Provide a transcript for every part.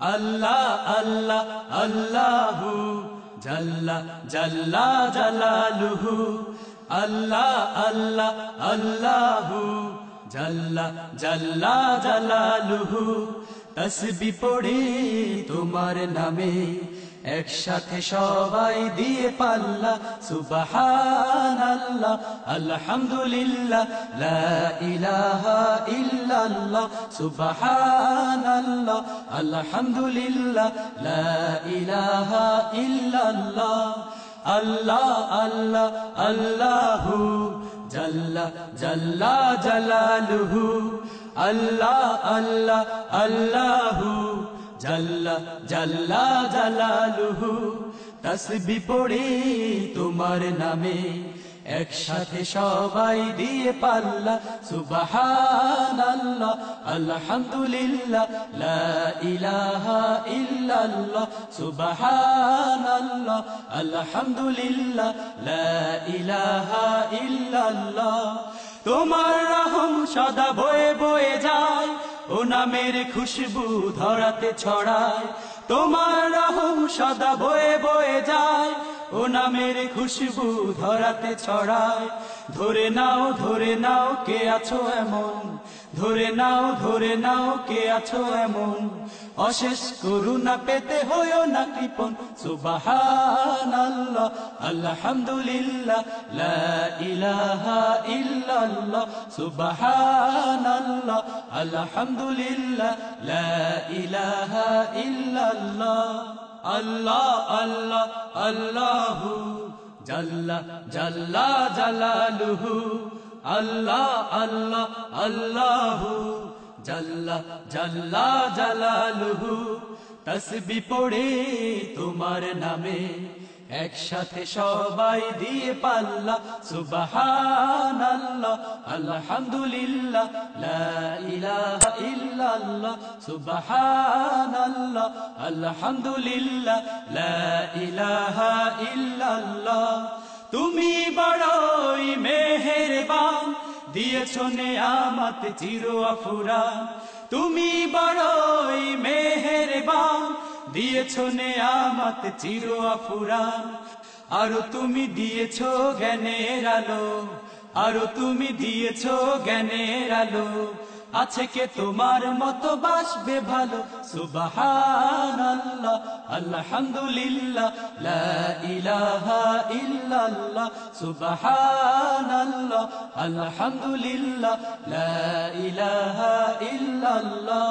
আল্লাহ আল্লাহ আল্লাহু জাল্লা জাল্লা জালালুহু। আল্লাহ আল্লাহ আল্লাহু জাল্লা জাল্লা জালালুহু। তসবি পড়ে তোমার নামে, একসাথে সবাই দিয়ে পাল্লা সুবাহান আল্লাহ আলহামদুলিল্লাহ, লা ইলাহা ইল্লাল্লাহ আল্লাহ আলহামদুলিল্লাহ, লা ইলাহা ইল্লাল্লাহ, আল্লাহ আল্লাহ, আল্লাহু জাল্লা জাল্লা জালালুহু আল্লাহ আল্লাহ আল্লাহু জাল্লা জাল্লা জালালুহু তসবি পড়ি তোমার নামে একসাথে সবাই দিয়ে পাল্লা আল্লাহ আলহামদুলিল্লাহ আল্লাহ আলহামদুলিল্লাহ তোমার রহম সদা বয়ে বয়ে যায়, ও নামের খুশবু ধরাতে ছড়ায়। তোমার রহম সদা বয়ে বয়ে ও নামের খুশবু ধরাতে ছড়ায় ধরে নাও ধরে নাও, কে আছো এমন? ধরে নাও ধরে নাও, কে আছো এমন? অশেষ করুণা পেতে হইও না কৃপন সুবাহান আল্লাহ আলহামদুলিল্লাহ, লা ইলাহা ইল্লাল্লাহ সুবাহান আল্লাহ আলহামদুলিল্লাহ, লা ইলাহা ইল্লাল্লাহ। আল্লাহ আল্লাহ, আল্লাহু জাল্লা জাল্লা জালালুহু। আল্লাহ আল্লাহ, আল্লাহু জাল্লা জাল্লা জালালুহু। তসবি পড়ে তোমার নামে একসাথে সবাই দিয়ে পাল্লা সুবাহান আল্লাহ আলহামদুলিল্লাহ, লা ইলাহা ইল্লাল্লাহ সুবাহান আল্লাহ আলহামদুলিল্লাহ, লা ইলাহা ইল্লাল্লাহ। তুমি বড়ই মেহেরবান, দিয়েছ নেয়ামত চির আফুরান তুমি বড়ই মেহেরবান দিয়েছ নেয়ামত চির আফুরান আরও তুমি দিয়েছ জ্ঞানের আলো। আরও তুমি দিয়েছ জ্ঞানের আলো। আছে কে তোমার মতো বাসবে ভালো? সুবাহান আল্লাহ আলহামদুলিল্লাহ, লা ইলাহা ইল্লাল্লাহ সুবাহান আল্লাহ আলহামদুলিল্লাহ, লা ইলাহা ইল্লাল্লাহ।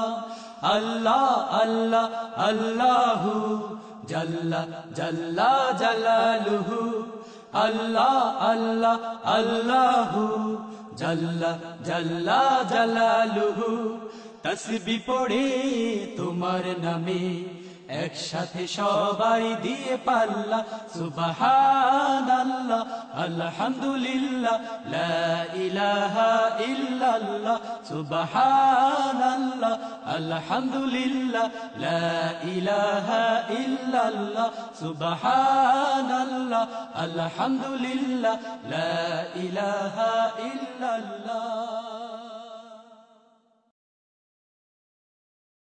আল্লাহ আল্লাহ, আল্লাহু, জাল্লা জাল্লা, জালালুহু। আল্লাহ আল্লাহ, আল্লাহু, জাল্লা জাল্লা, জালালুহু। তসবি পড়ে তোমার নামে একসাথে সবাই দিয়ে পাল্লা সুবাহান আল্লাহ আলহামদুলিল্লাহ, লা ইলাহা ইল্লাল্লাহ সুবাহান আল্লাহ আলহামদুলিল্লাহ, লা ইলাহা ইল্লাল্লাহ সুবাহান আল্লাহ আলহামদুলিল্লাহ, লা ইলাহা ইল্লাল্লাহ।